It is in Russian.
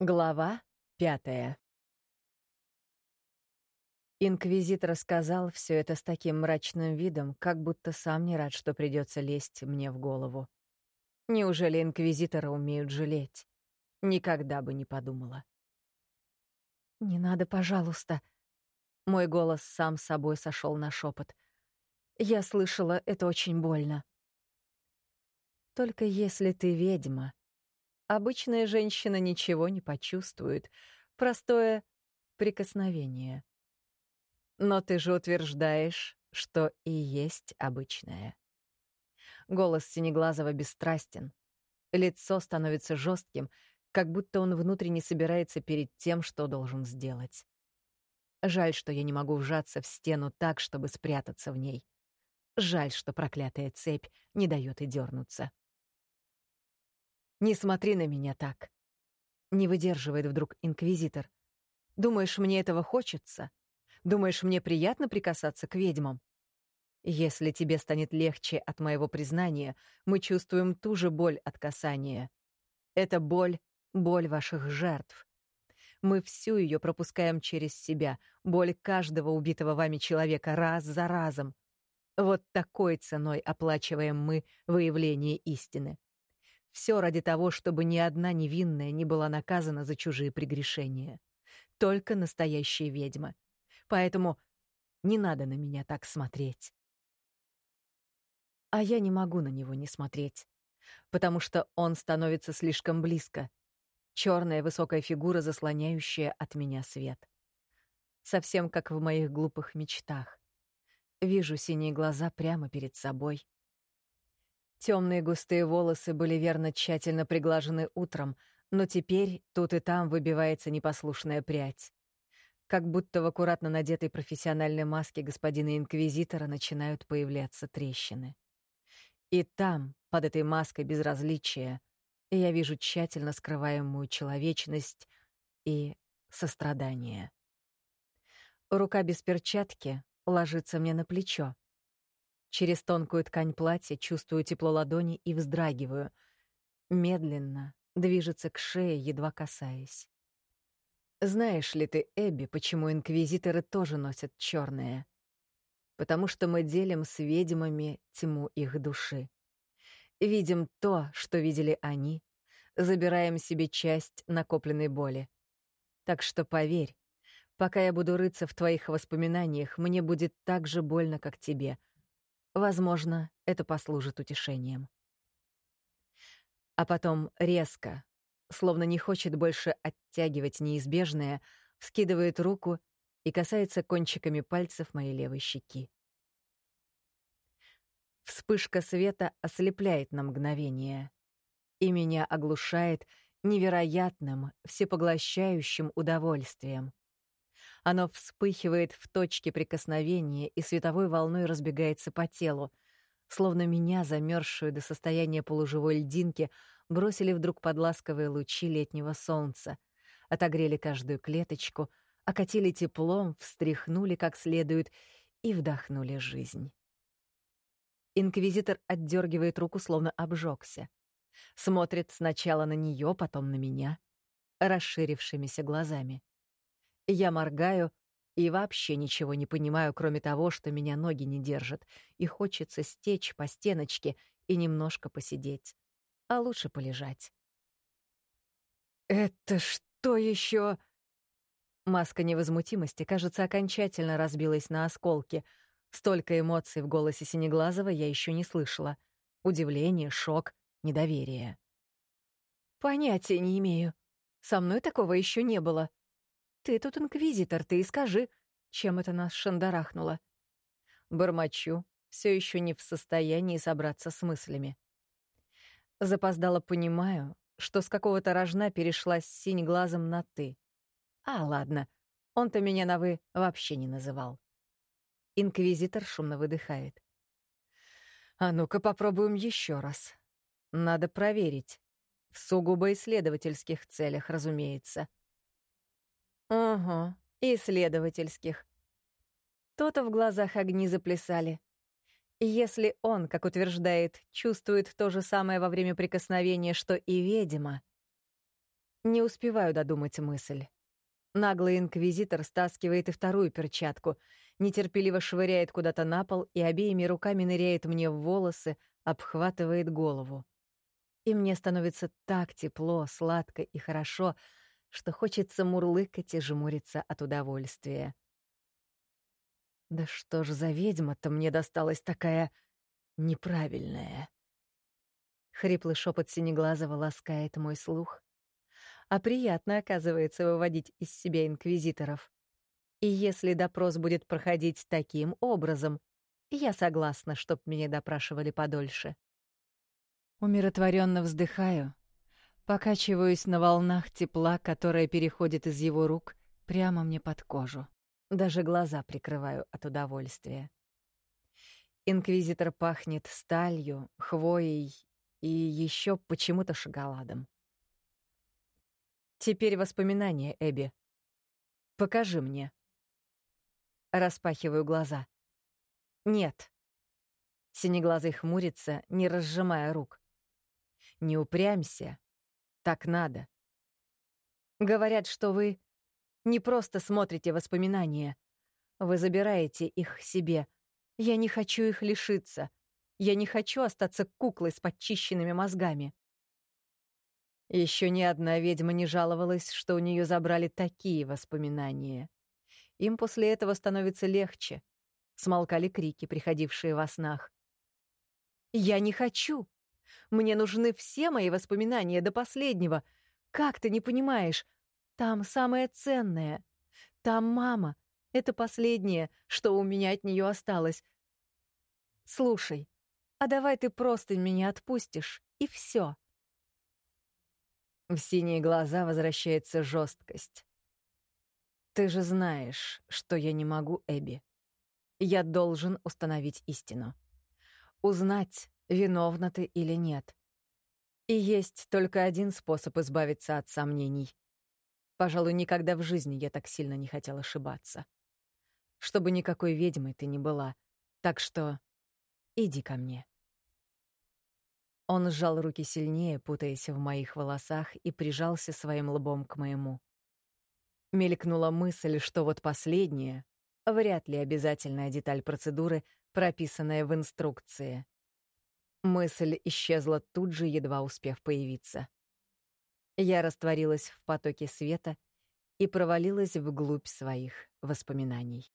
Глава пятая Инквизитор сказал все это с таким мрачным видом, как будто сам не рад, что придется лезть мне в голову. Неужели инквизиторы умеют жалеть? Никогда бы не подумала. «Не надо, пожалуйста». Мой голос сам собой сошел на шепот. Я слышала, это очень больно. Только если ты ведьма, Обычная женщина ничего не почувствует. Простое прикосновение. Но ты же утверждаешь, что и есть обычное. Голос Синеглазого бесстрастен. Лицо становится жестким, как будто он внутренне собирается перед тем, что должен сделать. Жаль, что я не могу вжаться в стену так, чтобы спрятаться в ней. Жаль, что проклятая цепь не дает и дернуться. Не смотри на меня так. Не выдерживает вдруг инквизитор. Думаешь, мне этого хочется? Думаешь, мне приятно прикасаться к ведьмам? Если тебе станет легче от моего признания, мы чувствуем ту же боль от касания. Это боль — боль ваших жертв. Мы всю ее пропускаем через себя, боль каждого убитого вами человека раз за разом. Вот такой ценой оплачиваем мы выявление истины. Все ради того, чтобы ни одна невинная не была наказана за чужие прегрешения. Только настоящая ведьма. Поэтому не надо на меня так смотреть. А я не могу на него не смотреть, потому что он становится слишком близко. Черная высокая фигура, заслоняющая от меня свет. Совсем как в моих глупых мечтах. Вижу синие глаза прямо перед собой — Темные густые волосы были верно тщательно приглажены утром, но теперь тут и там выбивается непослушная прядь. Как будто в аккуратно надетой профессиональной маске господина инквизитора начинают появляться трещины. И там, под этой маской безразличия, я вижу тщательно скрываемую человечность и сострадание. Рука без перчатки ложится мне на плечо. Через тонкую ткань платья чувствую тепло ладони и вздрагиваю. Медленно движется к шее, едва касаясь. Знаешь ли ты, Эбби, почему инквизиторы тоже носят черное? Потому что мы делим с ведьмами тьму их души. Видим то, что видели они, забираем себе часть накопленной боли. Так что поверь, пока я буду рыться в твоих воспоминаниях, мне будет так же больно, как тебе — Возможно, это послужит утешением. А потом резко, словно не хочет больше оттягивать неизбежное, вскидывает руку и касается кончиками пальцев моей левой щеки. Вспышка света ослепляет на мгновение, и меня оглушает невероятным, всепоглощающим удовольствием. Оно вспыхивает в точке прикосновения и световой волной разбегается по телу, словно меня, замерзшую до состояния полуживой льдинки, бросили вдруг под ласковые лучи летнего солнца, отогрели каждую клеточку, окатили теплом, встряхнули как следует и вдохнули жизнь. Инквизитор отдергивает руку, словно обжегся. Смотрит сначала на нее, потом на меня, расширившимися глазами. Я моргаю и вообще ничего не понимаю, кроме того, что меня ноги не держат, и хочется стечь по стеночке и немножко посидеть. А лучше полежать. «Это что еще? Маска невозмутимости, кажется, окончательно разбилась на осколки. Столько эмоций в голосе Синеглазого я еще не слышала. Удивление, шок, недоверие. «Понятия не имею. Со мной такого еще не было», ты тут инквизитор, ты и скажи, чем это нас шандарахнуло. Бормочу, все еще не в состоянии собраться с мыслями. Запоздало понимаю, что с какого-то рожна перешла с синь глазом на «ты». А, ладно, он-то меня на «вы» вообще не называл. Инквизитор шумно выдыхает. А ну-ка попробуем еще раз. Надо проверить. В сугубо исследовательских целях, разумеется. Ага, исследовательских. То-то в глазах огни заплясали. Если он, как утверждает, чувствует то же самое во время прикосновения, что и ведьма, Не успеваю додумать мысль. Наглый инквизитор стаскивает и вторую перчатку, нетерпеливо швыряет куда-то на пол и обеими руками ныряет мне в волосы, обхватывает голову. И мне становится так тепло, сладко и хорошо, что хочется мурлыкать и жмуриться от удовольствия. Да что ж за ведьма-то мне досталась такая неправильная? Хриплый шепот синеглазого ласкает мой слух. А приятно, оказывается, выводить из себя инквизиторов. И если допрос будет проходить таким образом, я согласна, чтоб меня допрашивали подольше. Умиротворенно вздыхаю, покачиваюсь на волнах тепла, которое переходит из его рук прямо мне под кожу. Даже глаза прикрываю от удовольствия. Инквизитор пахнет сталью, хвоей и еще почему-то шоколадом. Теперь воспоминания, Эбби. Покажи мне. Распахиваю глаза. Нет. Синеглазый хмурится, не разжимая рук. Не упрямься. Так надо. Говорят, что вы не просто смотрите воспоминания. Вы забираете их себе. Я не хочу их лишиться. Я не хочу остаться куклой с подчищенными мозгами. Еще ни одна ведьма не жаловалась, что у нее забрали такие воспоминания. Им после этого становится легче. Смолкали крики, приходившие во снах. «Я не хочу! Мне нужны все мои воспоминания до последнего. Как ты не понимаешь? Там самое ценное. Там мама. Это последнее, что у меня от нее осталось. Слушай, а давай ты просто меня отпустишь, и все. В синие глаза возвращается жесткость. Ты же знаешь, что я не могу, Эбби. Я должен установить истину. Узнать, виновна ты или нет. И есть только один способ избавиться от сомнений. Пожалуй, никогда в жизни я так сильно не хотел ошибаться. Чтобы никакой ведьмой ты не была. Так что иди ко мне. Он сжал руки сильнее, путаясь в моих волосах, и прижался своим лбом к моему. Мелькнула мысль, что вот последняя, вряд ли обязательная деталь процедуры, прописанная в инструкции. Мысль исчезла тут же, едва успев появиться. Я растворилась в потоке света и провалилась вглубь своих воспоминаний.